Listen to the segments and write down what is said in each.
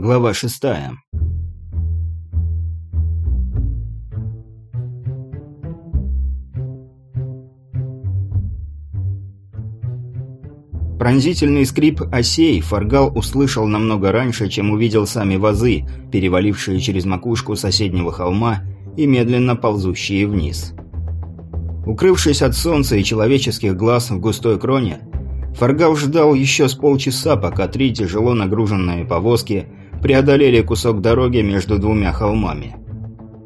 Глава шестая. Пронзительный скрип осей Фаргал услышал намного раньше, чем увидел сами вазы, перевалившие через макушку соседнего холма и медленно ползущие вниз. Укрывшись от солнца и человеческих глаз в густой кроне, Фаргал ждал еще с полчаса, пока три тяжело нагруженные повозки преодолели кусок дороги между двумя холмами.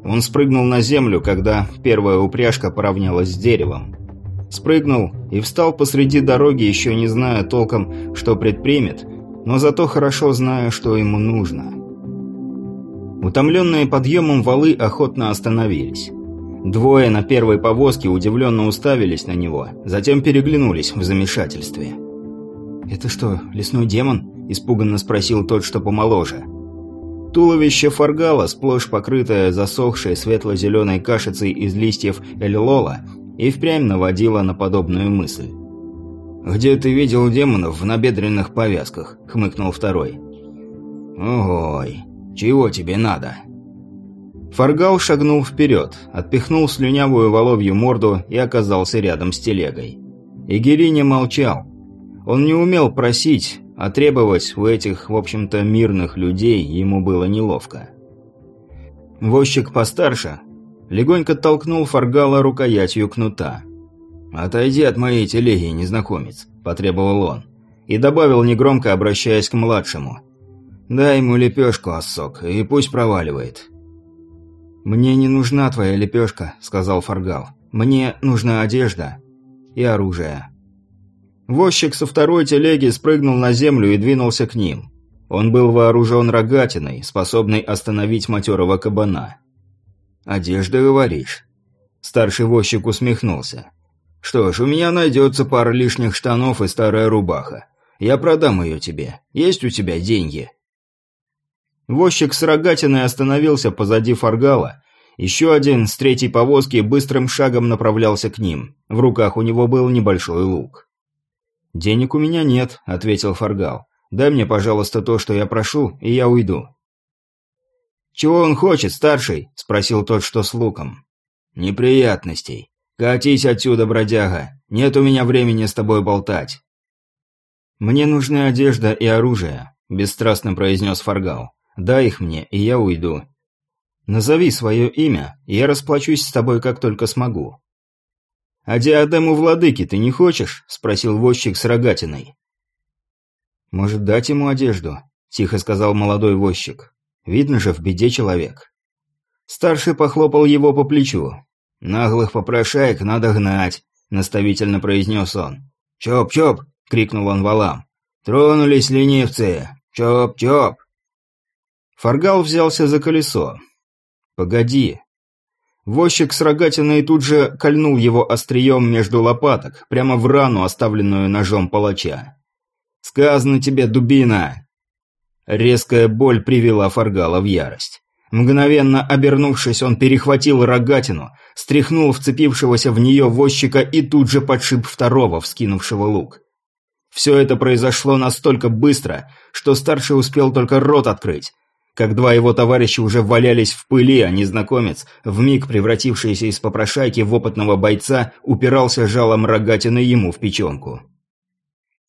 Он спрыгнул на землю, когда первая упряжка поравнялась с деревом. Спрыгнул и встал посреди дороги, еще не зная толком, что предпримет, но зато хорошо зная, что ему нужно. Утомленные подъемом валы охотно остановились. Двое на первой повозке удивленно уставились на него, затем переглянулись в замешательстве. «Это что, лесной демон?» – испуганно спросил тот, что помоложе. Туловище фаргала, сплошь покрытое засохшей светло-зеленой кашицей из листьев эльлола, и впрямь наводило на подобную мысль. «Где ты видел демонов в набедренных повязках?» – хмыкнул второй. «Ой, чего тебе надо?» Фаргал шагнул вперед, отпихнул слюнявую воловью морду и оказался рядом с телегой. Игери не молчал. Он не умел просить, а требовать у этих, в общем-то, мирных людей ему было неловко. Возчик постарше легонько толкнул Фаргала рукоятью кнута. «Отойди от моей телеги, незнакомец», – потребовал он. И добавил негромко, обращаясь к младшему. «Дай ему лепешку, Ассок, и пусть проваливает». «Мне не нужна твоя лепешка», – сказал Фаргал. «Мне нужна одежда и оружие». Возчик со второй телеги спрыгнул на землю и двинулся к ним. Он был вооружен рогатиной, способной остановить матерого кабана. «Одежда, говоришь?» Старший возчик усмехнулся. «Что ж, у меня найдется пара лишних штанов и старая рубаха. Я продам ее тебе. Есть у тебя деньги?» Возчик с рогатиной остановился позади фаргала. Еще один с третьей повозки быстрым шагом направлялся к ним. В руках у него был небольшой лук. «Денег у меня нет», — ответил фаргал. «Дай мне, пожалуйста, то, что я прошу, и я уйду». «Чего он хочет, старший?» – спросил тот, что с луком. «Неприятностей. Катись отсюда, бродяга. Нет у меня времени с тобой болтать». «Мне нужны одежда и оружие», – бесстрастно произнес Фаргал. «Дай их мне, и я уйду. Назови свое имя, и я расплачусь с тобой, как только смогу». «А диадему владыки ты не хочешь?» – спросил возчик с рогатиной. «Может, дать ему одежду?» – тихо сказал молодой возчик. Видно же, в беде человек. Старший похлопал его по плечу. «Наглых попрошаек надо гнать», — наставительно произнес он. «Чоп-чоп!» — крикнул он валам. «Тронулись ленивцы! Чоп-чоп!» Фаргал взялся за колесо. «Погоди!» Возчик с рогатиной тут же кольнул его острием между лопаток, прямо в рану, оставленную ножом палача. «Сказано тебе, дубина, Резкая боль привела Фаргала в ярость. Мгновенно обернувшись, он перехватил рогатину, стряхнул вцепившегося в нее возчика и тут же подшиб второго, вскинувшего лук. Все это произошло настолько быстро, что старший успел только рот открыть. Как два его товарища уже валялись в пыли, а незнакомец, вмиг превратившийся из попрошайки в опытного бойца, упирался жалом рогатины ему в печенку.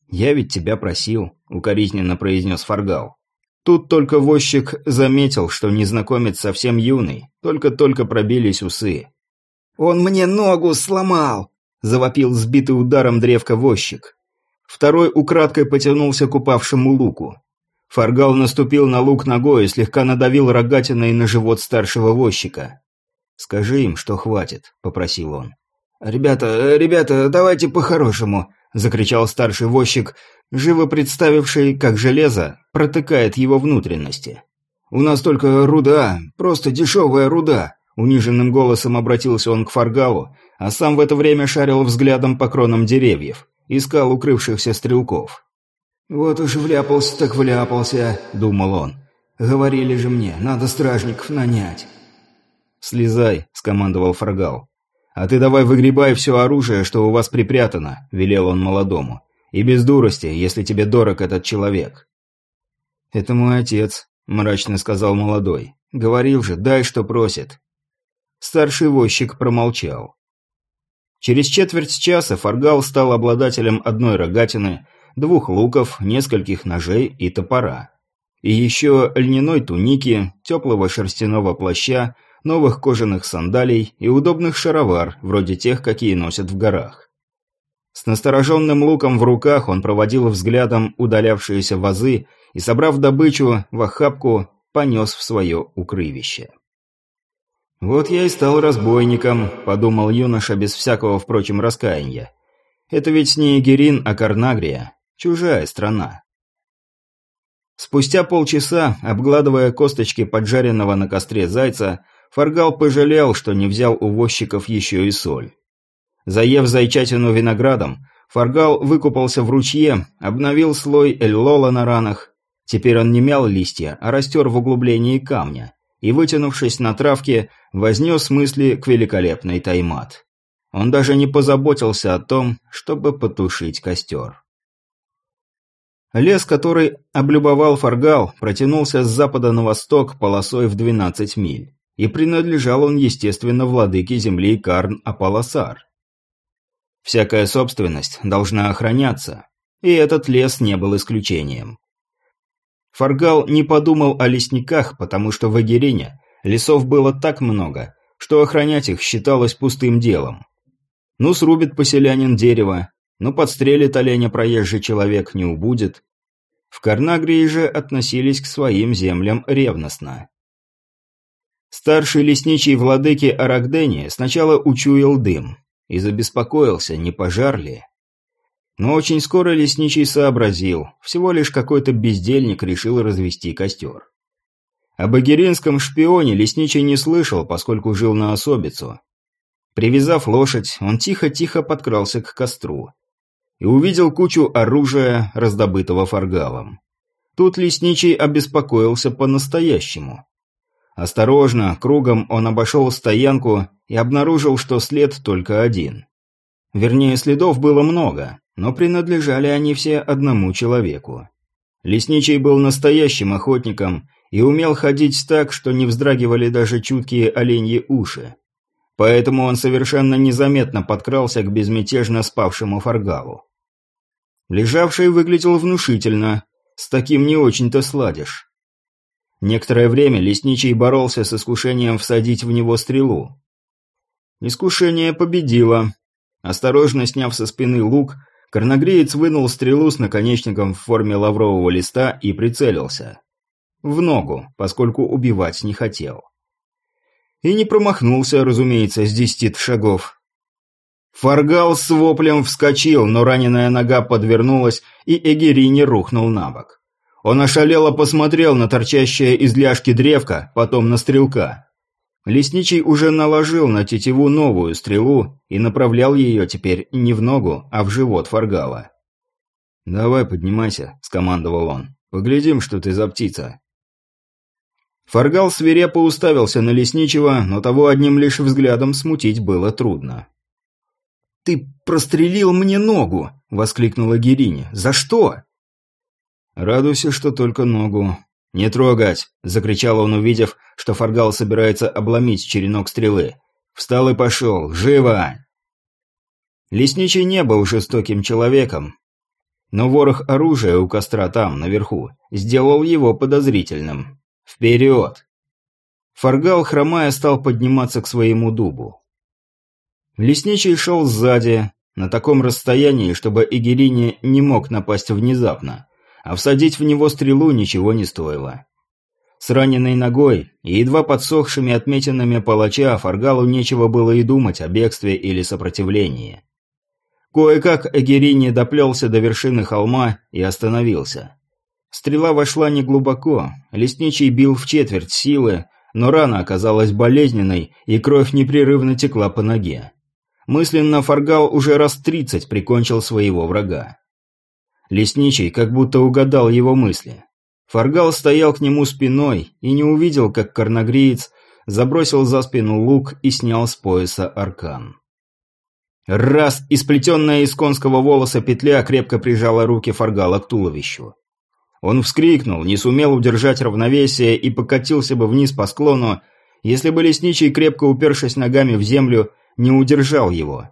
«Я ведь тебя просил», — укоризненно произнес Фаргал. Тут только возчик заметил, что незнакомец совсем юный, только-только пробились усы. «Он мне ногу сломал!» – завопил сбитый ударом древка возчик. Второй украдкой потянулся к упавшему луку. Фаргал наступил на лук ногой и слегка надавил рогатиной на живот старшего возчика. «Скажи им, что хватит», – попросил он. «Ребята, ребята, давайте по-хорошему», – закричал старший возчик, живо представивший, как железо протыкает его внутренности. «У нас только руда, просто дешевая руда», — униженным голосом обратился он к Фаргалу, а сам в это время шарил взглядом по кронам деревьев, искал укрывшихся стрелков. «Вот уж вляпался так вляпался», — думал он. «Говорили же мне, надо стражников нанять». «Слезай», — скомандовал Фаргал. «А ты давай выгребай все оружие, что у вас припрятано», — велел он молодому. И без дурости, если тебе дорог этот человек. Это мой отец, – мрачно сказал молодой. «Говорил же, дай, что просит». Старший возчик промолчал. Через четверть часа Фаргал стал обладателем одной рогатины, двух луков, нескольких ножей и топора. И еще льняной туники, теплого шерстяного плаща, новых кожаных сандалий и удобных шаровар, вроде тех, какие носят в горах. С настороженным луком в руках он проводил взглядом удалявшиеся вазы и, собрав добычу в охапку, понес в свое укрывище. «Вот я и стал разбойником», — подумал юноша без всякого, впрочем, раскаяния. «Это ведь не Эгерин, а Карнагрия. Чужая страна». Спустя полчаса, обгладывая косточки поджаренного на костре зайца, Фаргал пожалел, что не взял у возчиков еще и соль. Заев зайчатину виноградом, Фаргал выкупался в ручье, обновил слой эльлола на ранах. Теперь он не мял листья, а растер в углублении камня и, вытянувшись на травке, вознес мысли к великолепной таймат. Он даже не позаботился о том, чтобы потушить костер. Лес, который облюбовал Фаргал, протянулся с запада на восток полосой в 12 миль, и принадлежал он, естественно, владыке земли Карн Апаласар. Всякая собственность должна охраняться, и этот лес не был исключением. Фаргал не подумал о лесниках, потому что в Агирине лесов было так много, что охранять их считалось пустым делом. Ну, срубит поселянин дерево, ну, подстрелит оленя проезжий человек, не убудет. В Карнагрии же относились к своим землям ревностно. Старший лесничий владыки Арагдени сначала учуял дым и забеспокоился, не пожар ли. Но очень скоро лесничий сообразил, всего лишь какой-то бездельник решил развести костер. Об агиринском шпионе лесничий не слышал, поскольку жил на особицу. Привязав лошадь, он тихо-тихо подкрался к костру и увидел кучу оружия, раздобытого фаргалом. Тут лесничий обеспокоился по-настоящему. Осторожно, кругом он обошел стоянку и обнаружил, что след только один. Вернее, следов было много, но принадлежали они все одному человеку. Лесничий был настоящим охотником и умел ходить так, что не вздрагивали даже чуткие оленьи уши. Поэтому он совершенно незаметно подкрался к безмятежно спавшему фаргалу. Лежавший выглядел внушительно, с таким не очень-то сладишь. Некоторое время лесничий боролся с искушением всадить в него стрелу. Искушение победило. Осторожно сняв со спины лук, Корногреец вынул стрелу с наконечником в форме лаврового листа и прицелился. В ногу, поскольку убивать не хотел. И не промахнулся, разумеется, с десяти шагов. Фаргал с воплем вскочил, но раненая нога подвернулась, и Эгерини рухнул на бок. Он ошалело посмотрел на торчащее из ляжки древко, потом на стрелка. Лесничий уже наложил на тетиву новую стрелу и направлял ее теперь не в ногу, а в живот Фаргала. «Давай поднимайся», – скомандовал он. «Поглядим, что ты за птица». Фаргал свирепо уставился на лесничего, но того одним лишь взглядом смутить было трудно. «Ты прострелил мне ногу!» – воскликнула Гериня. «За что?» «Радуйся, что только ногу. «Не трогать!» – закричал он, увидев, что Фаргал собирается обломить черенок стрелы. «Встал и пошел! Живо!» Лесничий не был жестоким человеком, но ворох оружия у костра там, наверху, сделал его подозрительным. «Вперед!» Фаргал, хромая, стал подниматься к своему дубу. Лесничий шел сзади, на таком расстоянии, чтобы Игерини не мог напасть внезапно а всадить в него стрелу ничего не стоило. С раненой ногой и едва подсохшими отметинами палача Фаргалу нечего было и думать о бегстве или сопротивлении. Кое-как Эгерини доплелся до вершины холма и остановился. Стрела вошла неглубоко, лесничий бил в четверть силы, но рана оказалась болезненной, и кровь непрерывно текла по ноге. Мысленно Фаргал уже раз тридцать прикончил своего врага. Лесничий как будто угадал его мысли. Фаргал стоял к нему спиной и не увидел, как корногриец забросил за спину лук и снял с пояса аркан. Раз, и сплетенная из конского волоса петля крепко прижала руки Фаргала к туловищу. Он вскрикнул, не сумел удержать равновесие и покатился бы вниз по склону, если бы лесничий, крепко упершись ногами в землю, не удержал его.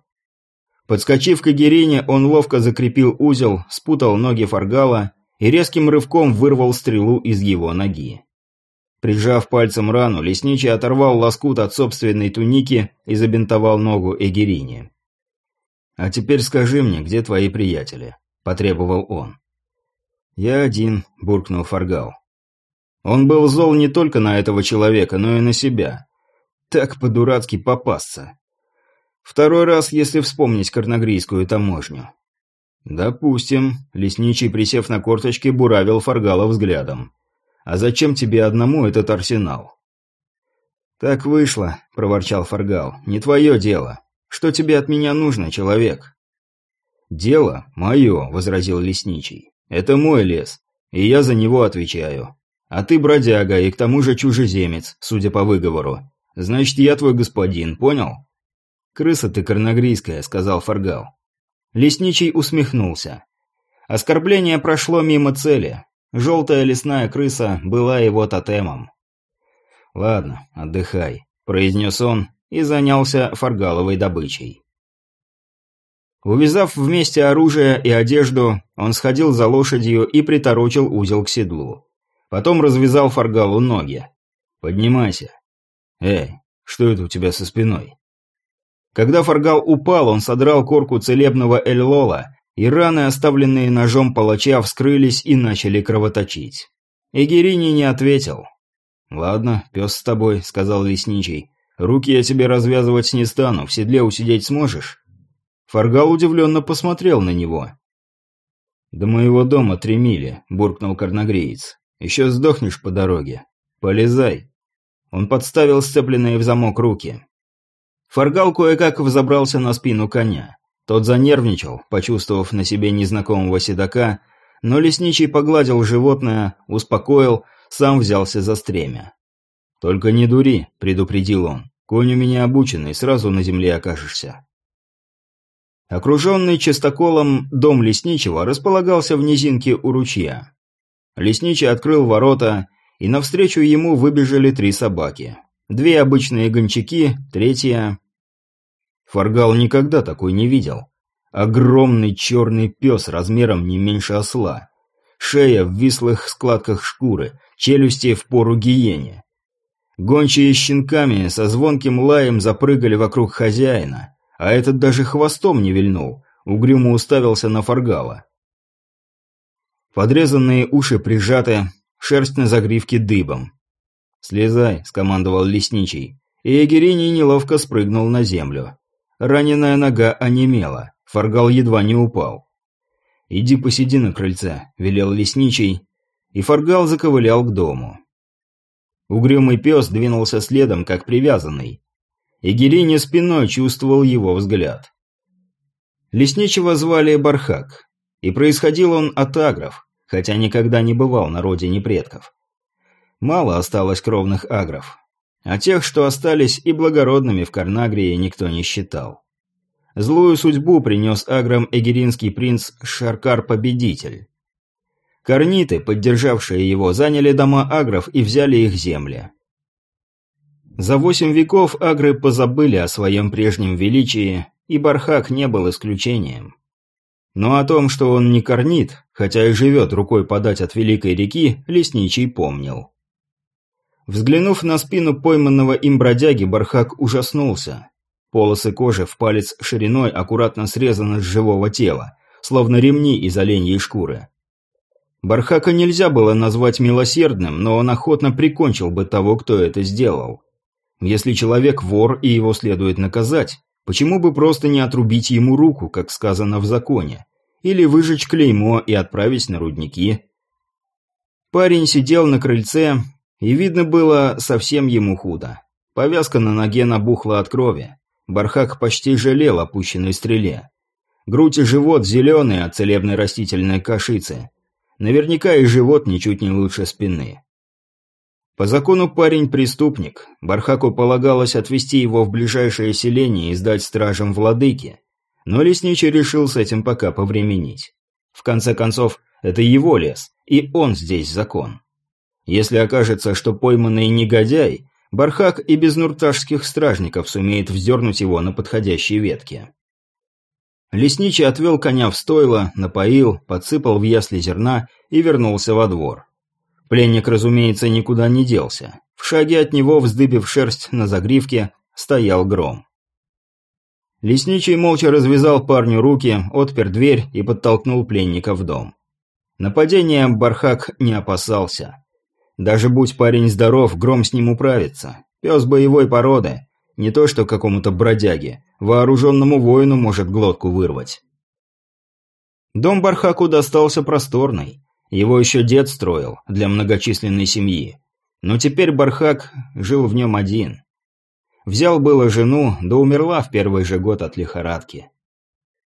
Подскочив к Эгерине, он ловко закрепил узел, спутал ноги Фаргала и резким рывком вырвал стрелу из его ноги. Прижав пальцем рану, лесничий оторвал лоскут от собственной туники и забинтовал ногу Эгерине. «А теперь скажи мне, где твои приятели?» – потребовал он. «Я один», – буркнул Фаргал. Он был зол не только на этого человека, но и на себя. Так по-дурацки попасться. Второй раз, если вспомнить карнагрийскую таможню. «Допустим», – лесничий, присев на корточки, буравил Фаргала взглядом. «А зачем тебе одному этот арсенал?» «Так вышло», – проворчал Фаргал. «Не твое дело. Что тебе от меня нужно, человек?» «Дело мое», – возразил лесничий. «Это мой лес, и я за него отвечаю. А ты бродяга и к тому же чужеземец, судя по выговору. Значит, я твой господин, понял?» «Крыса ты корногрийская», – сказал Фаргал. Лесничий усмехнулся. Оскорбление прошло мимо цели. Желтая лесная крыса была его тотемом. «Ладно, отдыхай», – произнес он и занялся фаргаловой добычей. Увязав вместе оружие и одежду, он сходил за лошадью и приторочил узел к седлу. Потом развязал фаргалу ноги. «Поднимайся». «Эй, что это у тебя со спиной?» Когда фаргал упал, он содрал корку целебного эльлола, и раны, оставленные ножом палача, вскрылись и начали кровоточить. Эгерини не ответил. «Ладно, пес с тобой», — сказал лесничий. «Руки я тебе развязывать не стану, в седле усидеть сможешь?» Фаргал удивленно посмотрел на него. «До моего дома три мили», — буркнул корногреец. «Еще сдохнешь по дороге. Полезай». Он подставил сцепленные в замок руки. Фаргал кое-как взобрался на спину коня. Тот занервничал, почувствовав на себе незнакомого седока, но лесничий погладил животное, успокоил, сам взялся за стремя. «Только не дури», — предупредил он. «Конь у меня обученный, сразу на земле окажешься». Окруженный частоколом дом лесничего располагался в низинке у ручья. Лесничий открыл ворота, и навстречу ему выбежали три собаки. Две обычные гончаки, третья... Фаргал никогда такой не видел. Огромный черный пес размером не меньше осла. Шея в вислых складках шкуры, челюсти в пору гиене. Гончие щенками со звонким лаем запрыгали вокруг хозяина, а этот даже хвостом не вильнул, угрюмо уставился на Фаргала. Подрезанные уши прижаты, шерсть на загривке дыбом. «Слезай», — скомандовал лесничий, и Эгерини неловко спрыгнул на землю. Раненая нога онемела. Фаргал едва не упал. «Иди посиди на крыльце», — велел лесничий, и Фаргал заковылял к дому. Угрюмый пес двинулся следом, как привязанный. Игелине спиной чувствовал его взгляд. Лесничего звали Бархак, и происходил он от агров, хотя никогда не бывал на родине предков. Мало осталось кровных агров, а тех, что остались и благородными в Карнагрии, никто не считал. Злую судьбу принес аграм эгеринский принц Шаркар-победитель. Корниты, поддержавшие его, заняли дома агров и взяли их земли. За восемь веков агры позабыли о своем прежнем величии, и Бархак не был исключением. Но о том, что он не корнит, хотя и живет рукой подать от Великой реки, лесничий помнил. Взглянув на спину пойманного им бродяги, Бархак ужаснулся. Полосы кожи в палец шириной аккуратно срезаны с живого тела, словно ремни из оленьей шкуры. Бархака нельзя было назвать милосердным, но он охотно прикончил бы того, кто это сделал. Если человек вор и его следует наказать, почему бы просто не отрубить ему руку, как сказано в законе, или выжечь клеймо и отправить на рудники? Парень сидел на крыльце, и видно было, совсем ему худо. Повязка на ноге набухла от крови. Бархак почти жалел о пущенной стреле. Грудь и живот зеленые от целебной растительной кашицы. Наверняка и живот ничуть не лучше спины. По закону парень преступник. Бархаку полагалось отвезти его в ближайшее селение и сдать стражам владыки. Но лесничий решил с этим пока повременить. В конце концов, это его лес, И он здесь закон. Если окажется, что пойманный негодяй, Бархак и без нурташских стражников сумеет вздернуть его на подходящей ветке. Лесничий отвел коня в стойло, напоил, подсыпал в ясли зерна и вернулся во двор. Пленник, разумеется, никуда не делся. В шаге от него, вздыбив шерсть на загривке, стоял гром. Лесничий молча развязал парню руки, отпер дверь и подтолкнул пленника в дом. Нападения Бархак не опасался. Даже будь парень здоров, гром с ним управится. Пес боевой породы, не то что какому-то бродяге, вооруженному воину может глотку вырвать. Дом Бархаку достался просторный. Его еще дед строил для многочисленной семьи. Но теперь Бархак жил в нем один. Взял было жену, да умерла в первый же год от лихорадки.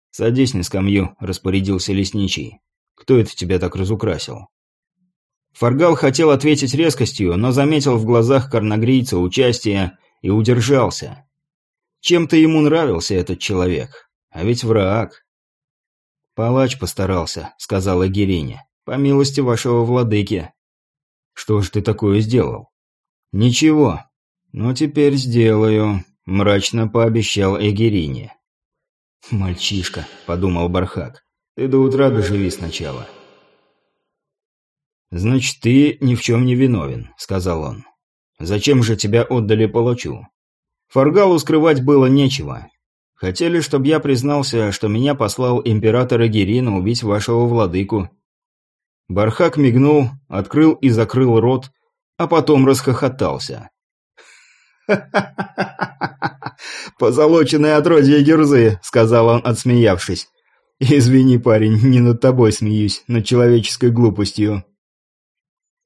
«Садись на скамью», – распорядился лесничий. «Кто это тебя так разукрасил?» Фаргал хотел ответить резкостью, но заметил в глазах корногрийца участие и удержался. Чем-то ему нравился этот человек, а ведь враг. «Палач постарался», — сказала Герине, — «по милости вашего владыки». «Что ж ты такое сделал?» «Ничего. Но теперь сделаю», – мрачно пообещал Эгерине. «Мальчишка», – подумал Бархак, – «ты до утра доживи сначала». «Значит, ты ни в чем не виновен», – сказал он. «Зачем же тебя отдали палачу?» Фаргалу скрывать было нечего. Хотели, чтобы я признался, что меня послал император Эгерина убить вашего владыку. Бархак мигнул, открыл и закрыл рот, а потом расхохотался. «Позолоченное отродье Герзы», — сказал он, отсмеявшись. «Извини, парень, не над тобой смеюсь, над человеческой глупостью».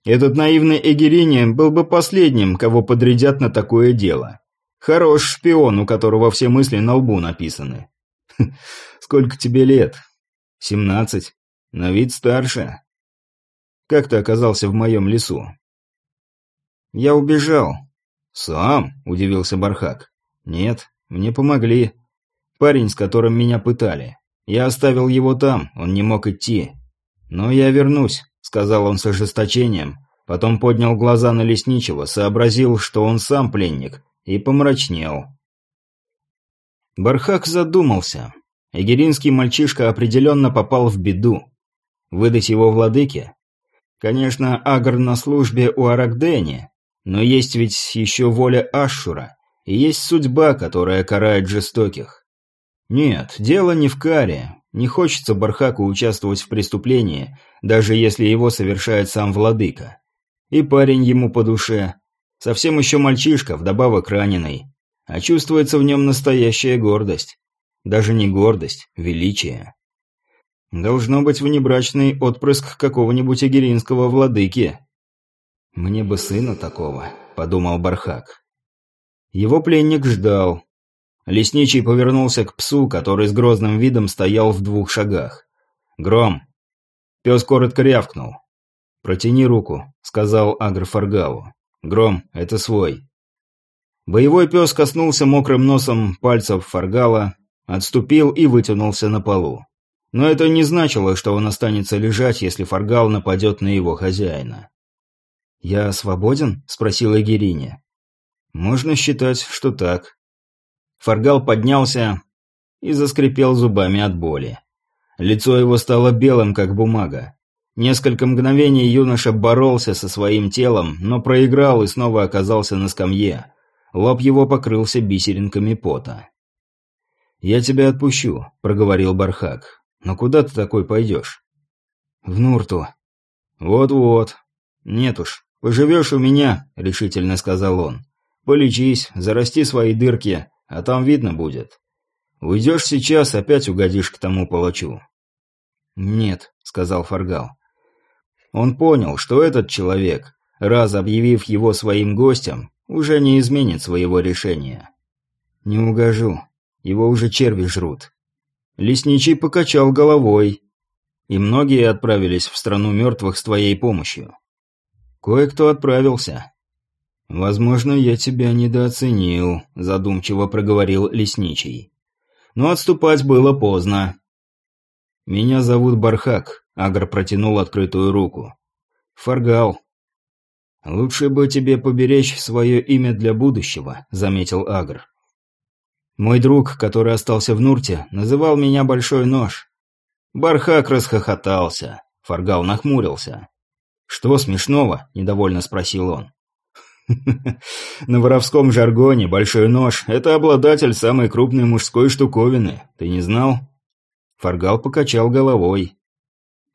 Этот наивный Эгерине был бы последним, кого подрядят на такое дело. Хорош шпион, у которого все мысли на лбу написаны. Сколько тебе лет? Семнадцать. На вид старше. Как ты оказался в моем лесу? Я убежал. Сам? Удивился Бархак. Нет, мне помогли. Парень, с которым меня пытали. Я оставил его там, он не мог идти. Но я вернусь, сказал он с ожесточением. Потом поднял глаза на лесничего, сообразил, что он сам пленник, и помрачнел. Бархак задумался. Эгеринский мальчишка определенно попал в беду. Выдать его владыке? Конечно, Агр на службе у Арагдени, но есть ведь еще воля Ашшура, и есть судьба, которая карает жестоких. Нет, дело не в каре. Не хочется Бархаку участвовать в преступлении, даже если его совершает сам владыка. И парень ему по душе. Совсем еще мальчишка, вдобавок раненый. А чувствуется в нем настоящая гордость. Даже не гордость, величие. Должно быть внебрачный отпрыск какого-нибудь эгеринского владыки. «Мне бы сына такого», — подумал Бархак. Его пленник ждал. Лесничий повернулся к псу, который с грозным видом стоял в двух шагах. «Гром!» Пес коротко рявкнул. «Протяни руку», — сказал Агр Фаргалу. «Гром, это свой». Боевой пес коснулся мокрым носом пальцев Фаргала, отступил и вытянулся на полу. Но это не значило, что он останется лежать, если Фаргал нападет на его хозяина. «Я свободен?» – спросила Гериня. «Можно считать, что так». Фаргал поднялся и заскрипел зубами от боли. Лицо его стало белым, как бумага. Несколько мгновений юноша боролся со своим телом, но проиграл и снова оказался на скамье. Лоб его покрылся бисеринками пота. «Я тебя отпущу», — проговорил Бархак. «Но куда ты такой пойдешь?» «В Нурту». «Вот-вот. Нет уж, «Поживешь у меня», — решительно сказал он. «Полечись, зарасти свои дырки, а там видно будет. Уйдешь сейчас, опять угодишь к тому палачу». «Нет», — сказал Фаргал. Он понял, что этот человек, раз объявив его своим гостем, уже не изменит своего решения. «Не угожу. Его уже черви жрут». Лесничий покачал головой. «И многие отправились в страну мертвых с твоей помощью. Кое-кто отправился. Возможно, я тебя недооценил, задумчиво проговорил лесничий. Но отступать было поздно. «Меня зовут Бархак», — Агр протянул открытую руку. «Фаргал». «Лучше бы тебе поберечь свое имя для будущего», — заметил Агр. «Мой друг, который остался в Нурте, называл меня Большой Нож». Бархак расхохотался. Фаргал нахмурился. «Что смешного?» – недовольно спросил он. «На воровском жаргоне большой нож – это обладатель самой крупной мужской штуковины. Ты не знал?» Фаргал покачал головой.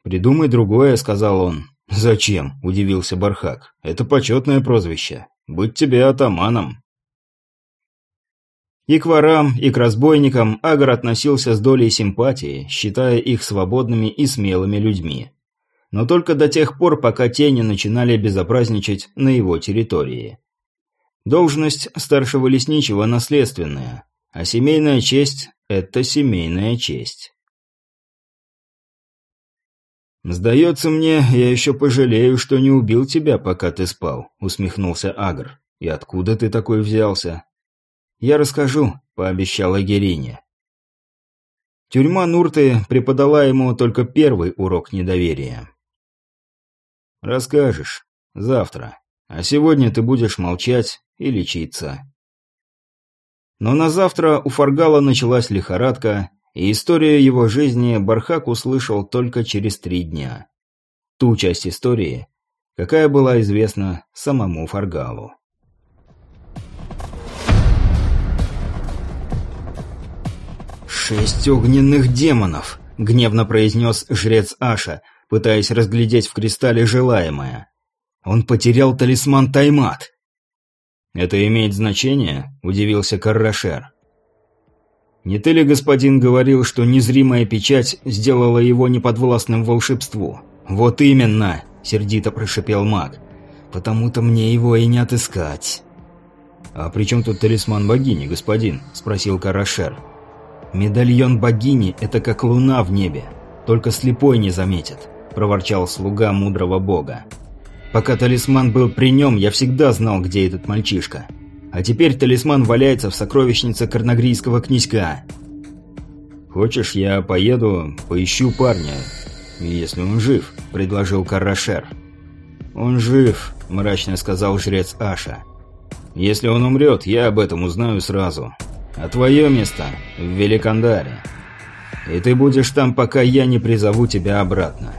«Придумай другое», – сказал он. «Зачем?» – удивился Бархак. «Это почетное прозвище. Быть тебе атаманом». И к ворам, и к разбойникам Агар относился с долей симпатии, считая их свободными и смелыми людьми но только до тех пор, пока тени начинали безобразничать на его территории. Должность старшего лесничего наследственная, а семейная честь – это семейная честь. «Сдается мне, я еще пожалею, что не убил тебя, пока ты спал», – усмехнулся Агр. «И откуда ты такой взялся?» «Я расскажу», – пообещала Герине. Тюрьма Нурты преподала ему только первый урок недоверия. «Расскажешь. Завтра. А сегодня ты будешь молчать и лечиться». Но на завтра у Фаргала началась лихорадка, и историю его жизни Бархак услышал только через три дня. Ту часть истории, какая была известна самому Фаргалу. «Шесть огненных демонов!» — гневно произнес жрец Аша, пытаясь разглядеть в кристалле желаемое. Он потерял талисман Таймат. «Это имеет значение?» – удивился Каррашер. «Не ты ли, господин, говорил, что незримая печать сделала его неподвластным волшебству?» «Вот именно!» – сердито прошипел маг. «Потому-то мне его и не отыскать». «А при чем тут талисман богини, господин?» – спросил Карашер. «Медальон богини – это как луна в небе, только слепой не заметит. – проворчал слуга мудрого бога. «Пока талисман был при нем, я всегда знал, где этот мальчишка. А теперь талисман валяется в сокровищнице корногрийского князька». «Хочешь, я поеду, поищу парня, если он жив», – предложил Карашер. «Он жив», – мрачно сказал жрец Аша. «Если он умрет, я об этом узнаю сразу. А твое место в Великандаре. И ты будешь там, пока я не призову тебя обратно»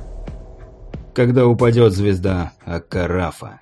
когда упадет звезда Аккарафа.